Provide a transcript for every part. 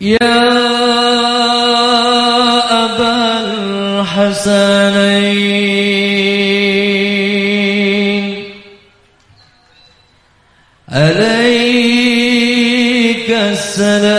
يا أبا الحسنين عليك السلام.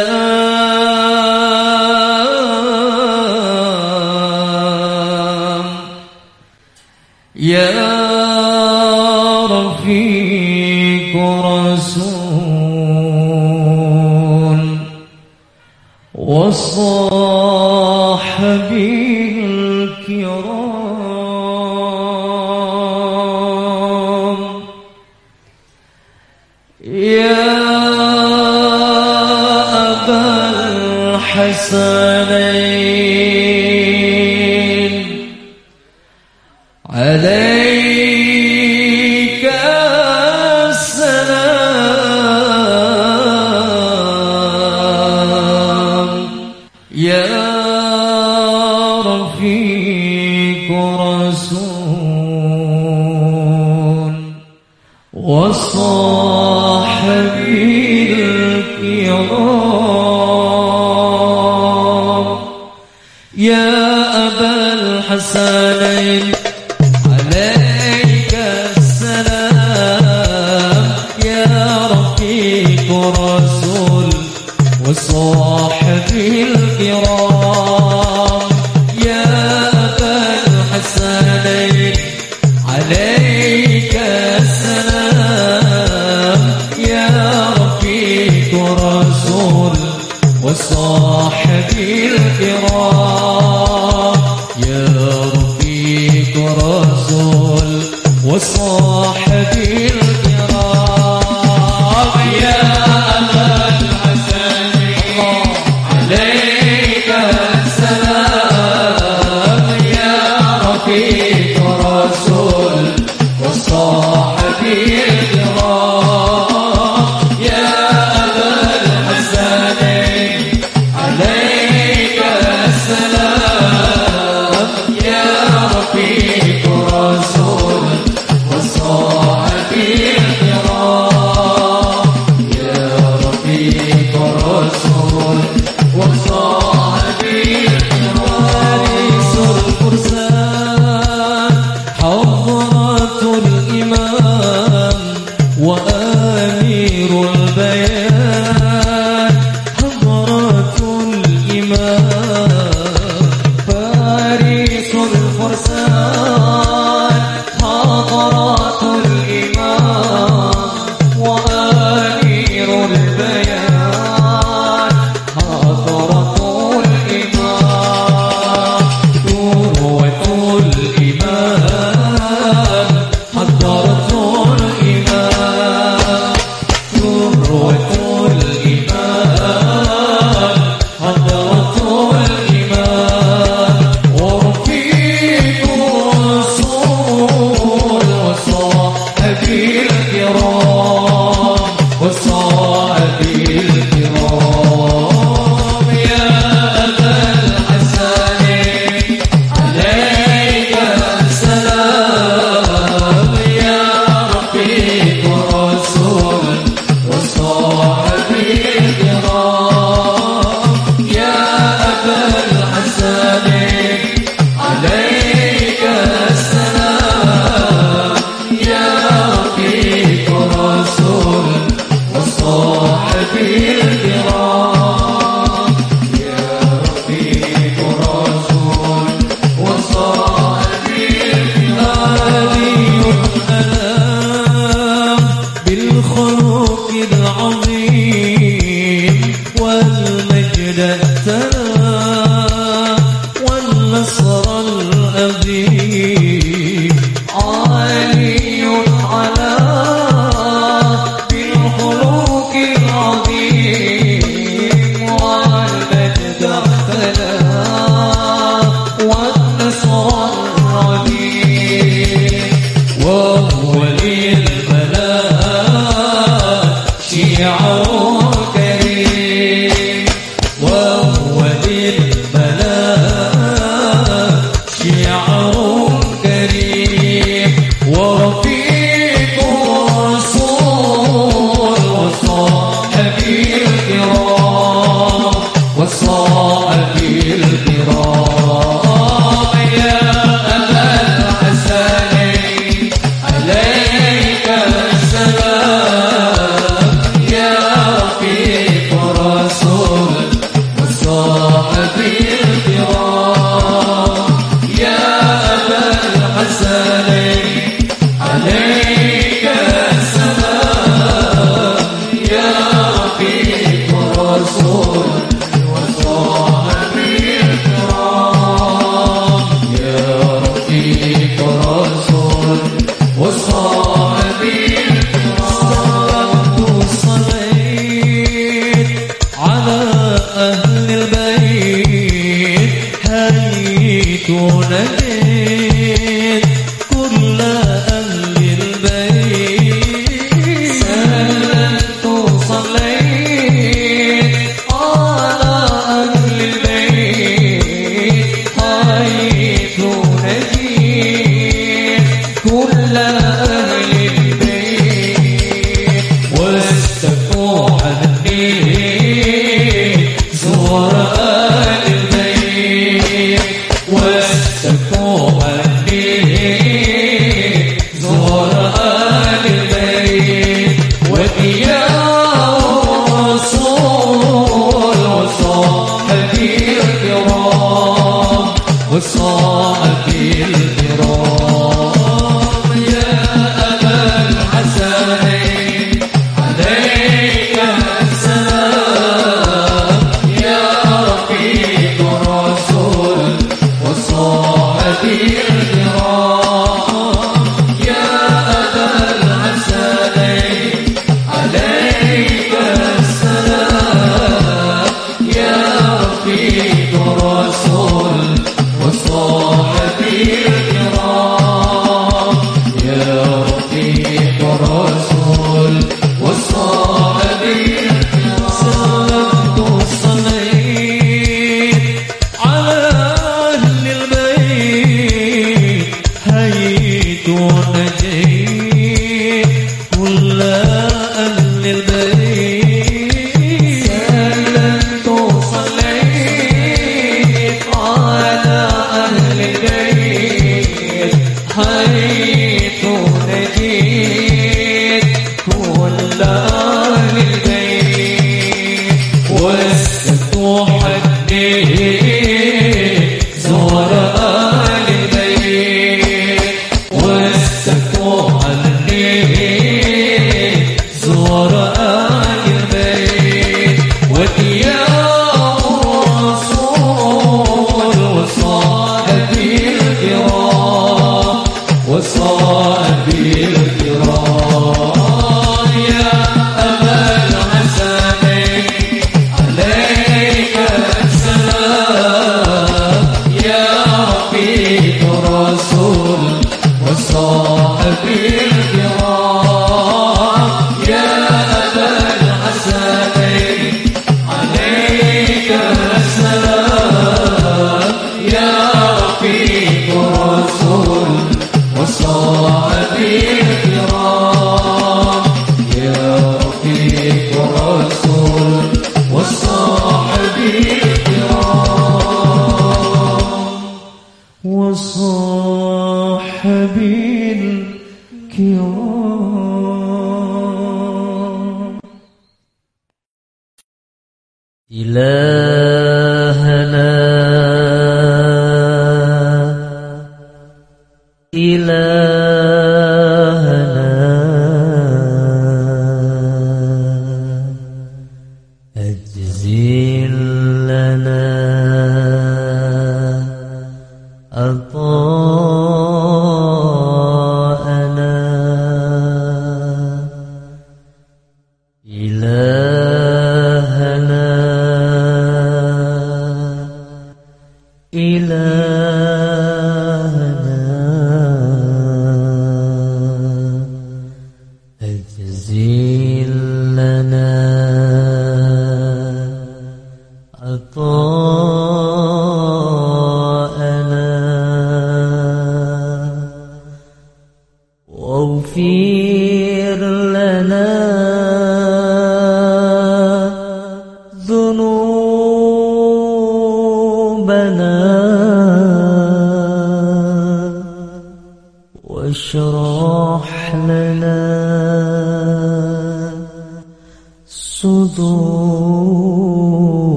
صدورنا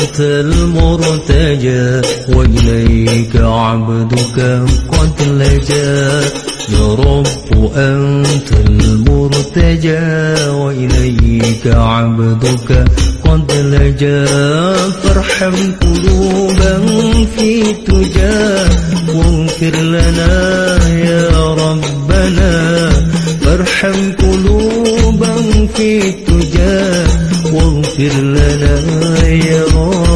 أنت المرتجى وإليك عبدك قد لجأ. يا رب أنت المرتجى وإليك عبدك قد لجأ. فارحم قلوبا في تجا واغفر لنا يا ربنا. فارحم قلوبا في تجا واغفر لنا يا إليك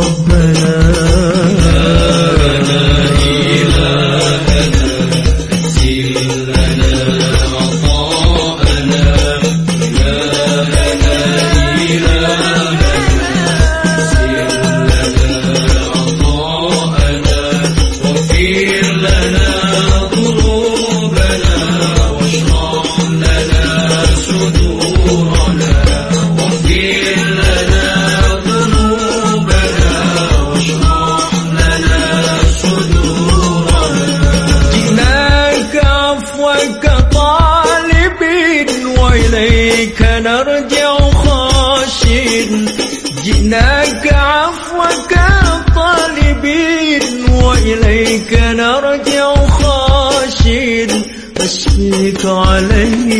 மாலையில்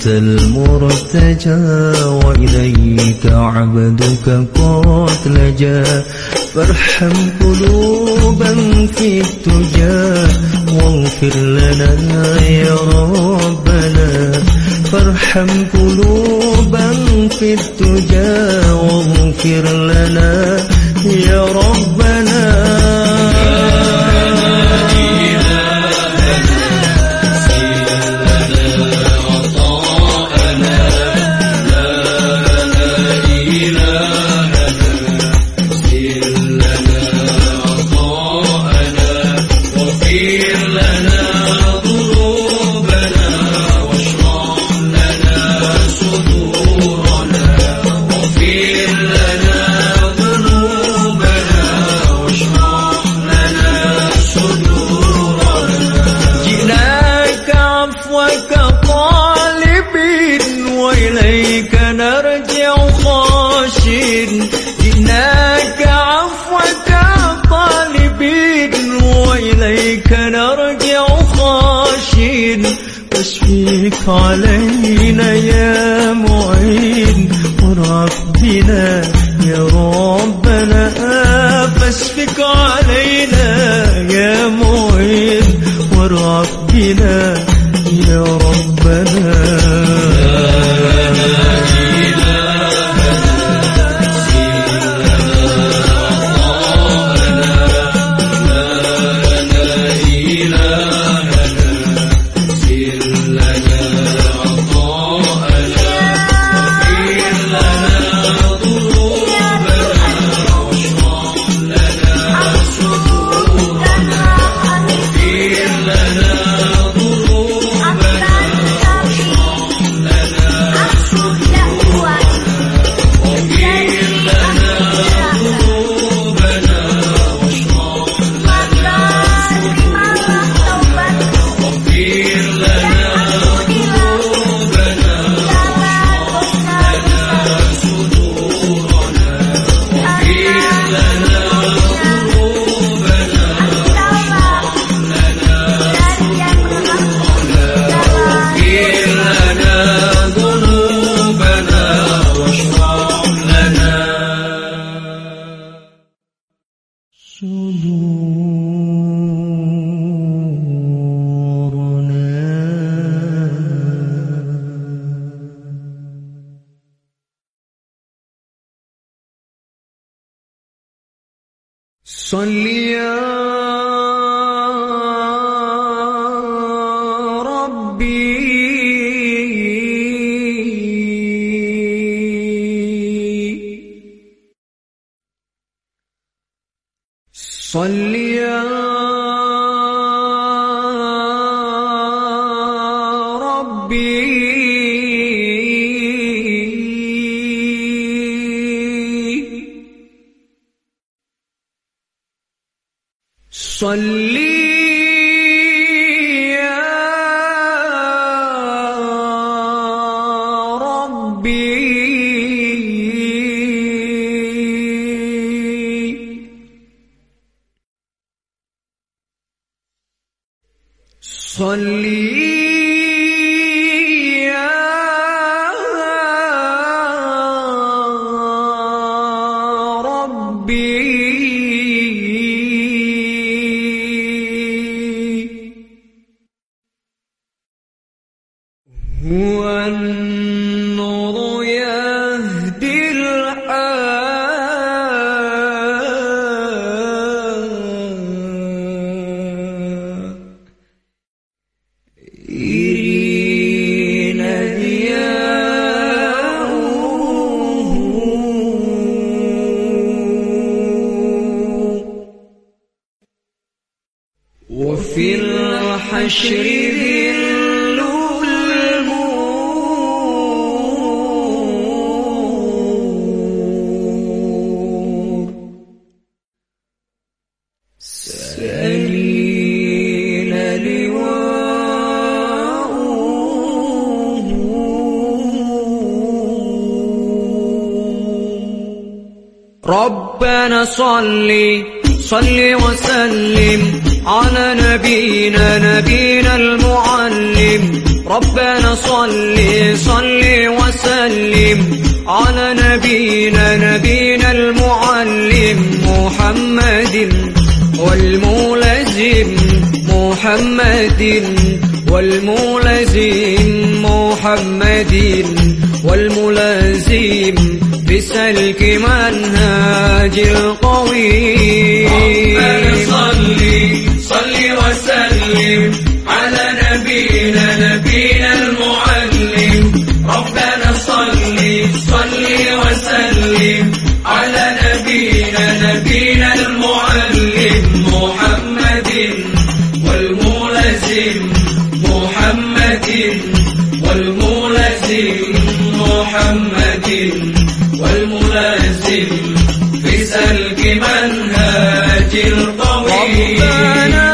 أنت المرتجى وإليك عبدك قد لجا. فارحم قلوبا في التجا واغفر لنا يا ربنا. فارحم قلوبا في التجا واغفر لنا يا ربنا. Medine صلي يا ربي. صلي نبينا المعلم محمد والملزم محمد والملزم محمد والملازم في سلك منهاج القوي ربنا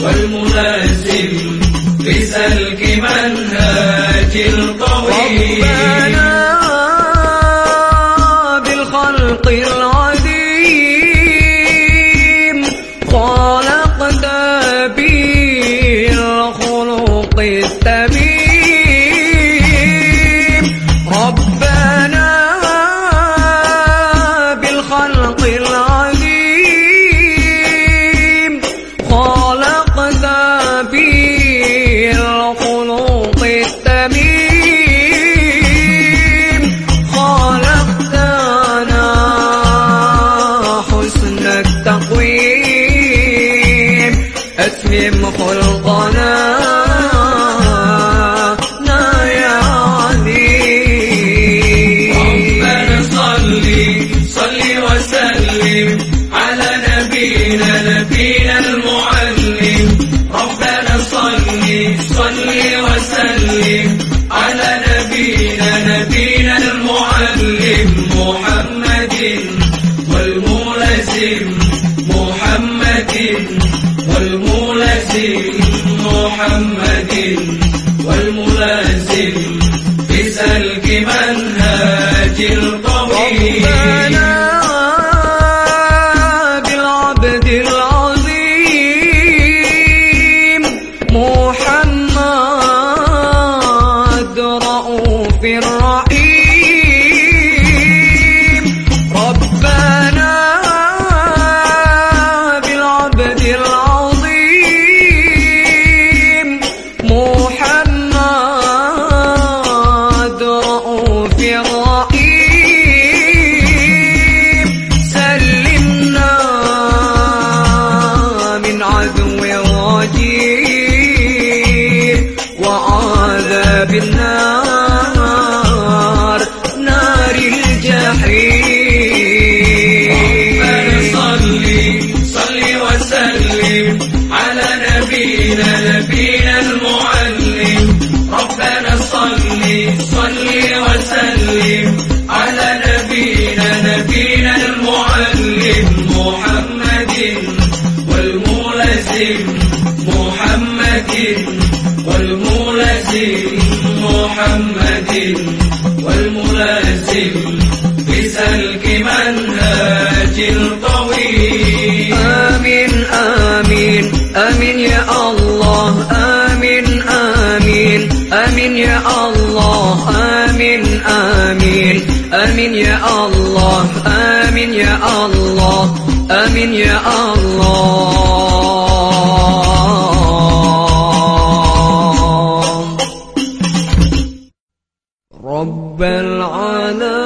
والملازم لسلك في سلك منهاج القوي ربنا المنزل والملازم بسلك منهاج القوي الملازم محمد والملازم محمد والملازم بسلك منهاج القوي آمين آمين آمين يا الله آمين آمين آمين يا الله آمين آمين آمين يا الله آمين يا الله آمين يا الله. رب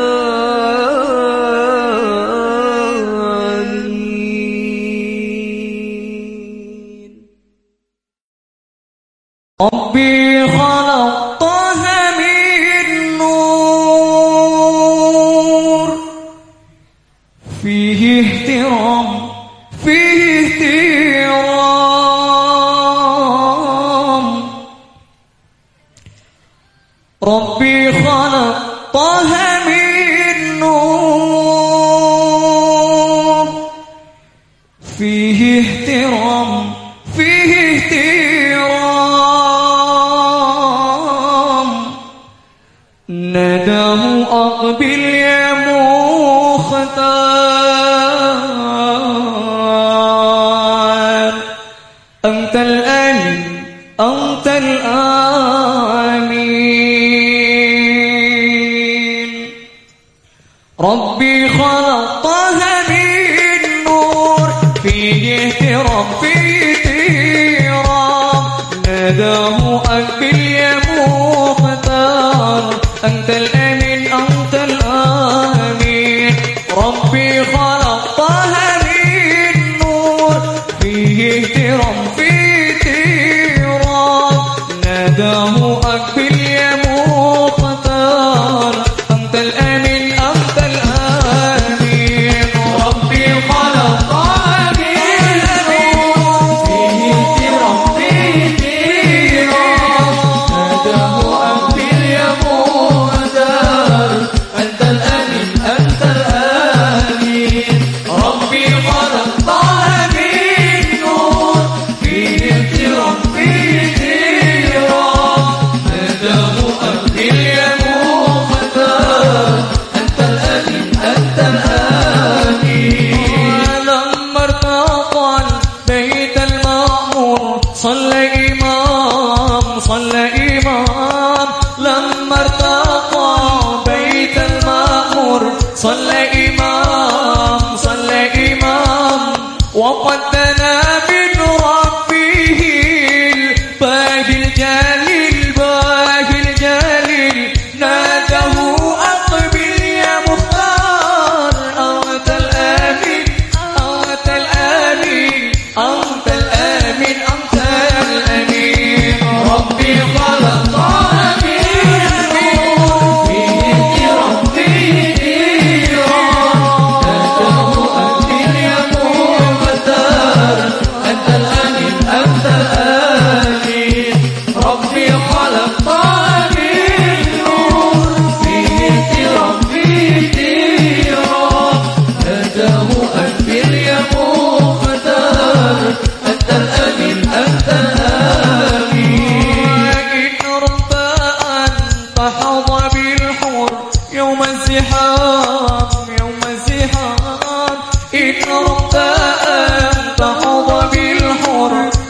hey.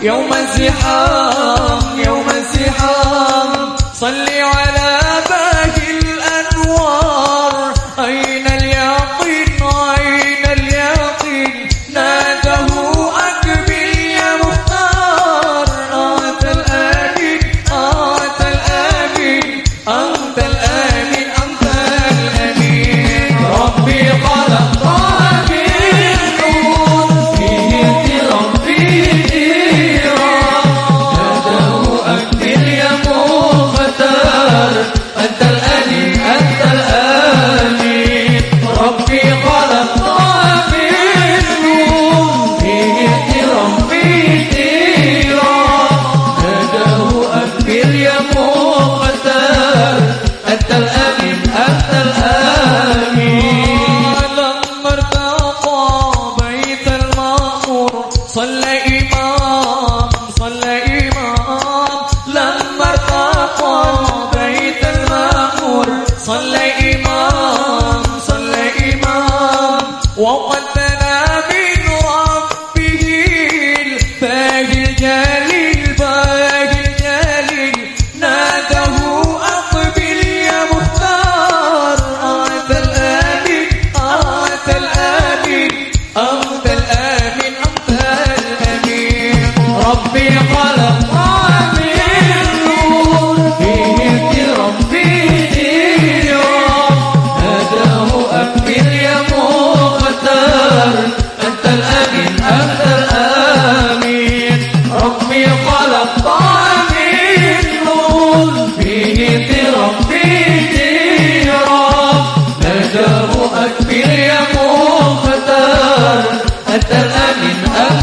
يوما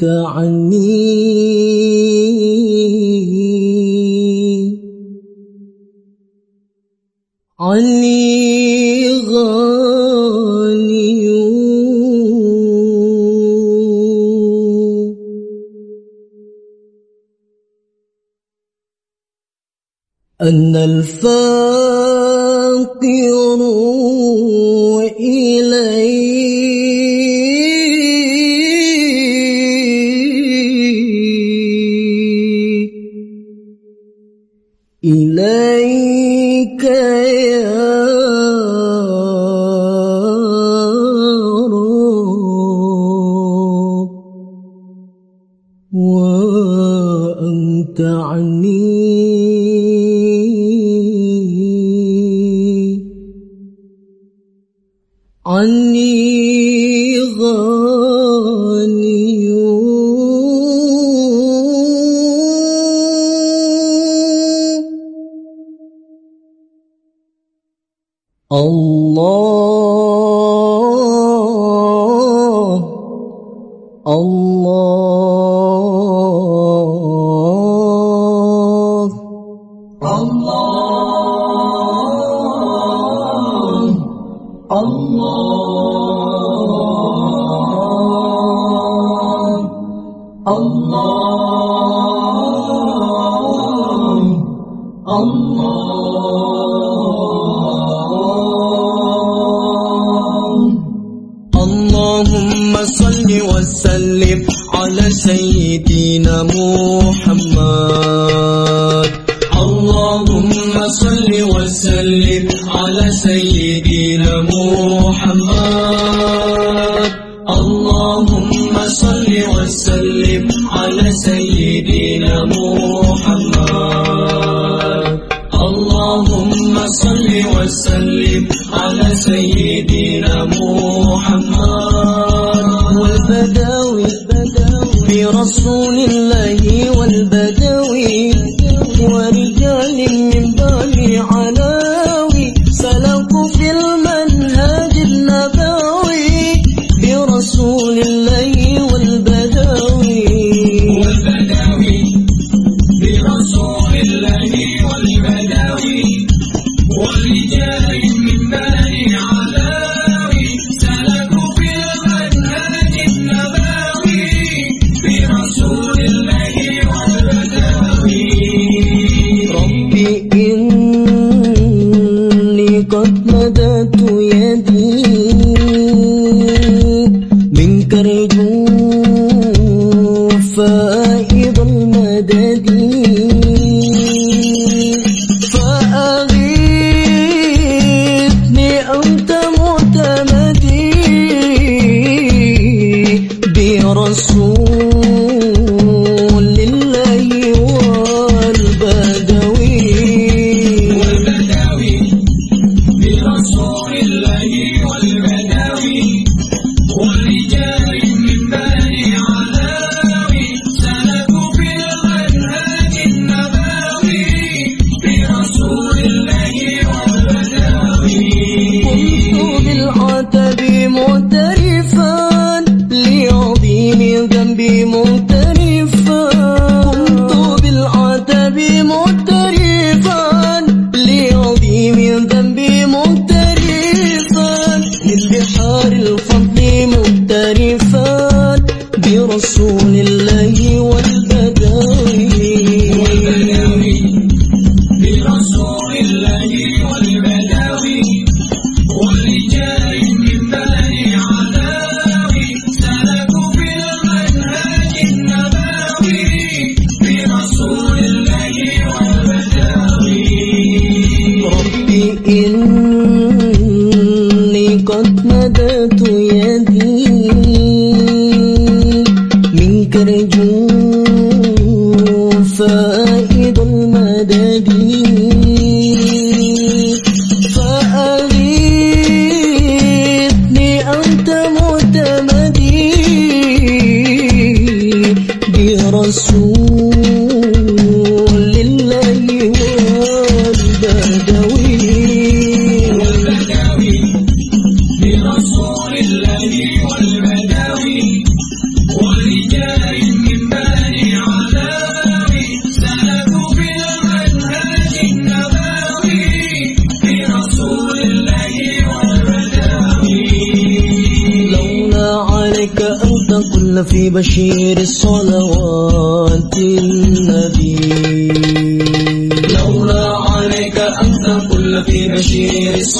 أنت عني. عني غالي. أن الفاقر الله. الله. Jesus.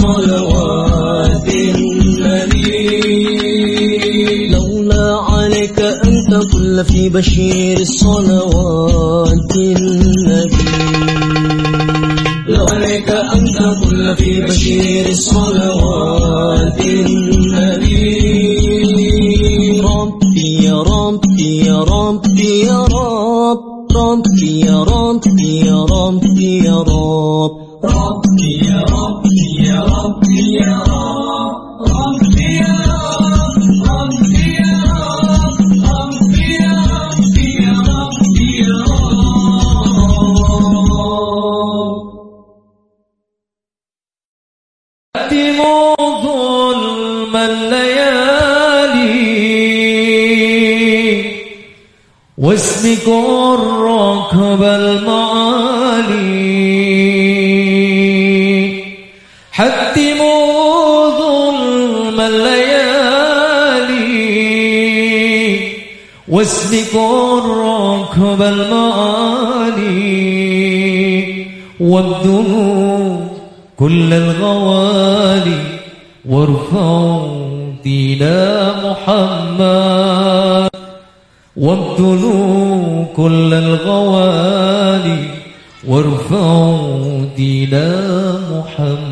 صلوات النبي. لولا عليك أن تقل في بشير صلوات النبي. لو عليك أن تقل في بشير صلوات النبي. كل الغوالي وارفعوا إلى محمد وابتلوا كل الغوالي وارفعوا إلى محمد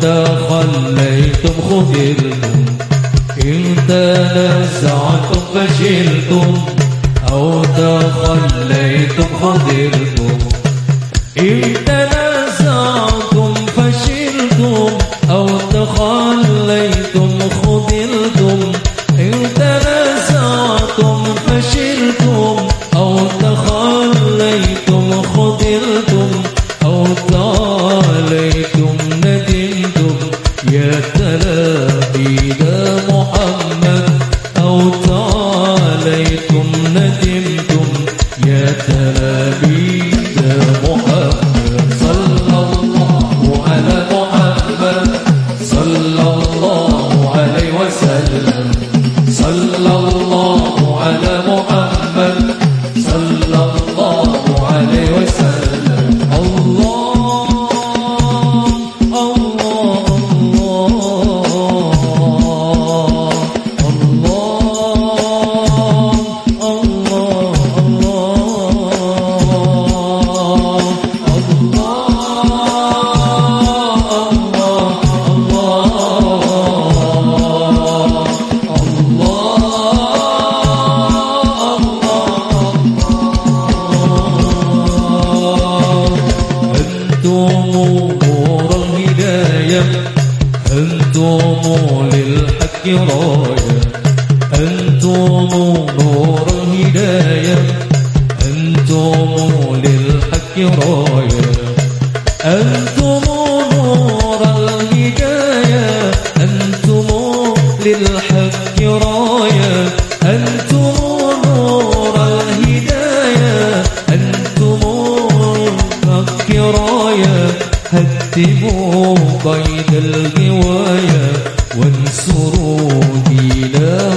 تخليتم خذلتم إن تنازعتم فشلتم أو تخليتم خذلتم. إن تنازعتم فشلتم أو تخليتم قيد الهواية وانصروا دين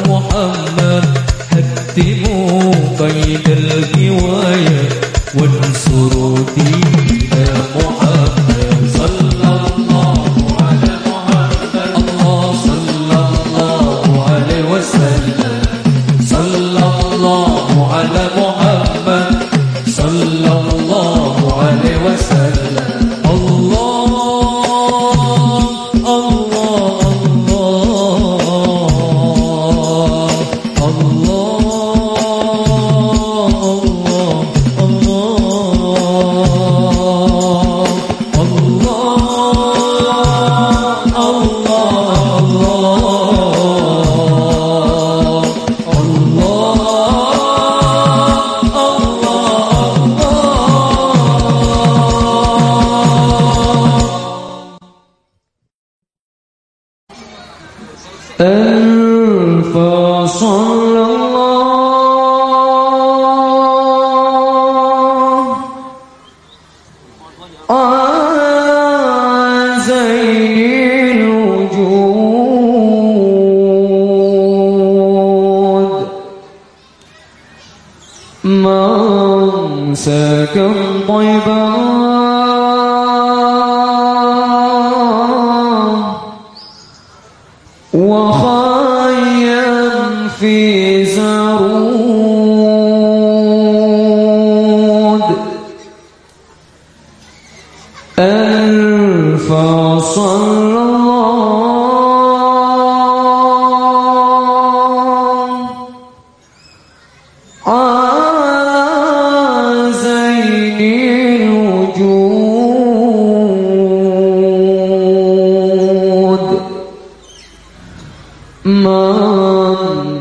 محمد هدموا قيد الهوايه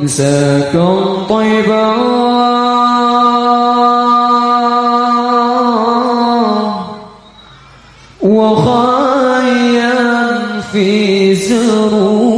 سكن طيبا. وخيا في زرود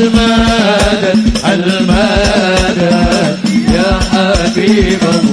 المدد المدد يا حبيب الله.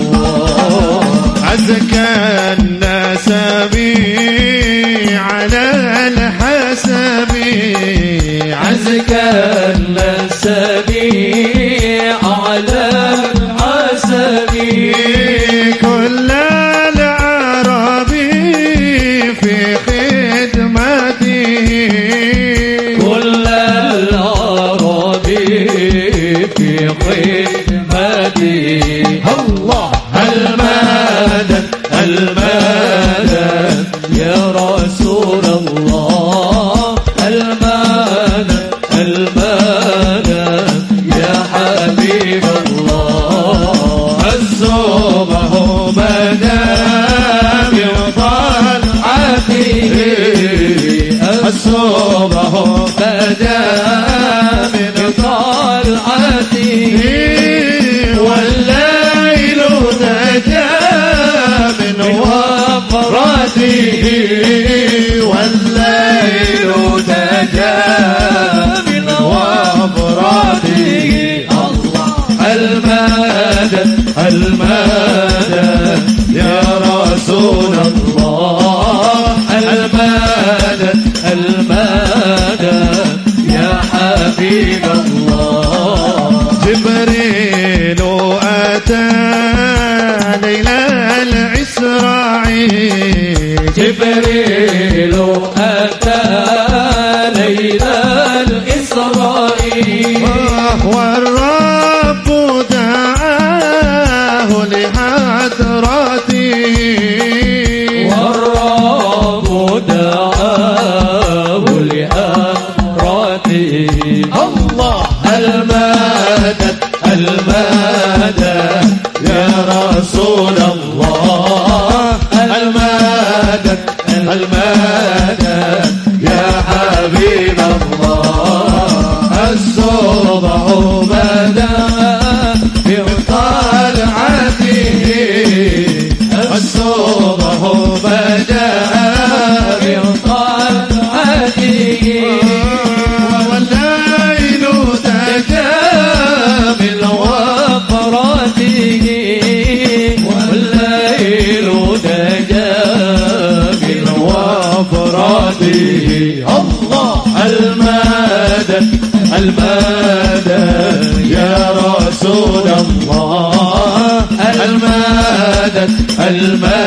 المال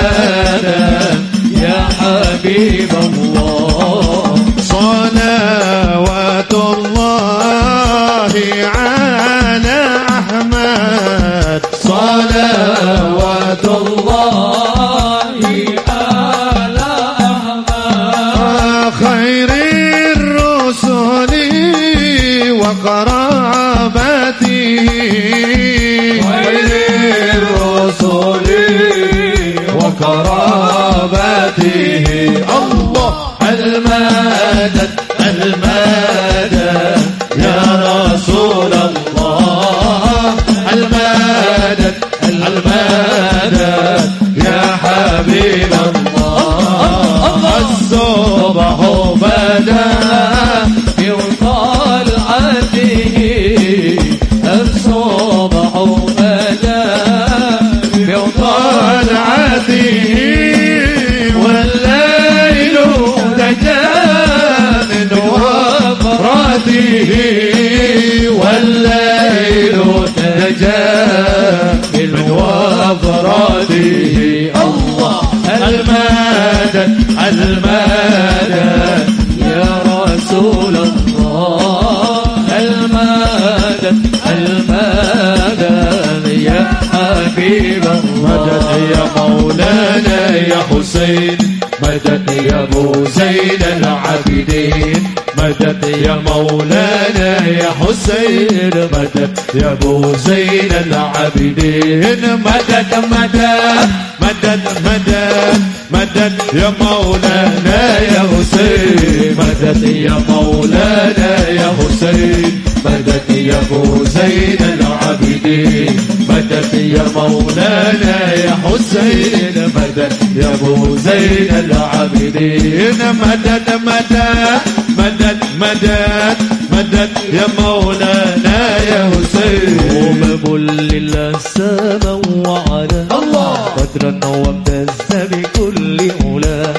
الحسين مدد يا أبو زين العابدين. مدد يا مولانا يا حسين مدد يا أبو زين العابدين. مدد مدد مدد مدد مدد يا مولانا يا حسين. مدد يا مولانا يا حسين مدد يا أبو زين العابدين. المدد يا مولانا يا حسين مدد يا أبو زين العابدين. مدد مدد مدد مدد مدد يا مولانا يا حسين. قوم بل السماء وعلى الله. قدرا وامتز بكل علا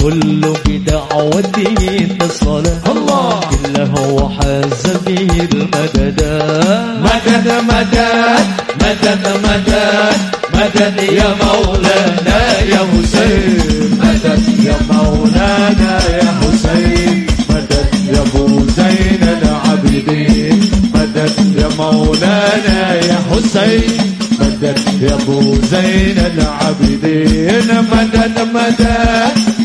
كل حسين. مدد يا أبو زين العابدين مدد مدد.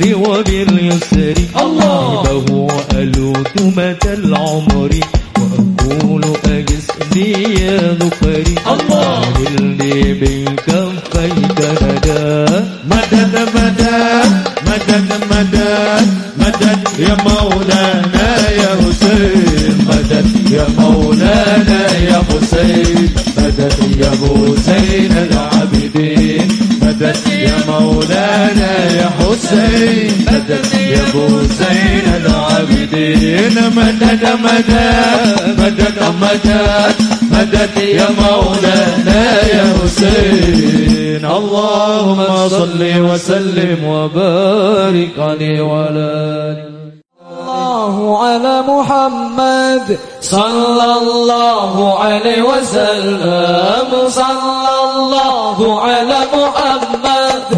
بالعسر وباليسر. الله. ألوت ألوثمة العمر. وأقول أجس لي يا ذكري الله. لي بالكفيت ندا مدد مدد مدد مدد مدد يا بدنا يا حسين. مدد يا أبو زين العابدين مدد مدد مدد مدد مدد يا مولانا يا حسين. اللهم صل وسلم وبارك لي وعلى آله. الله على محمد صلى الله عليه وسلم. صلى الله على محمد.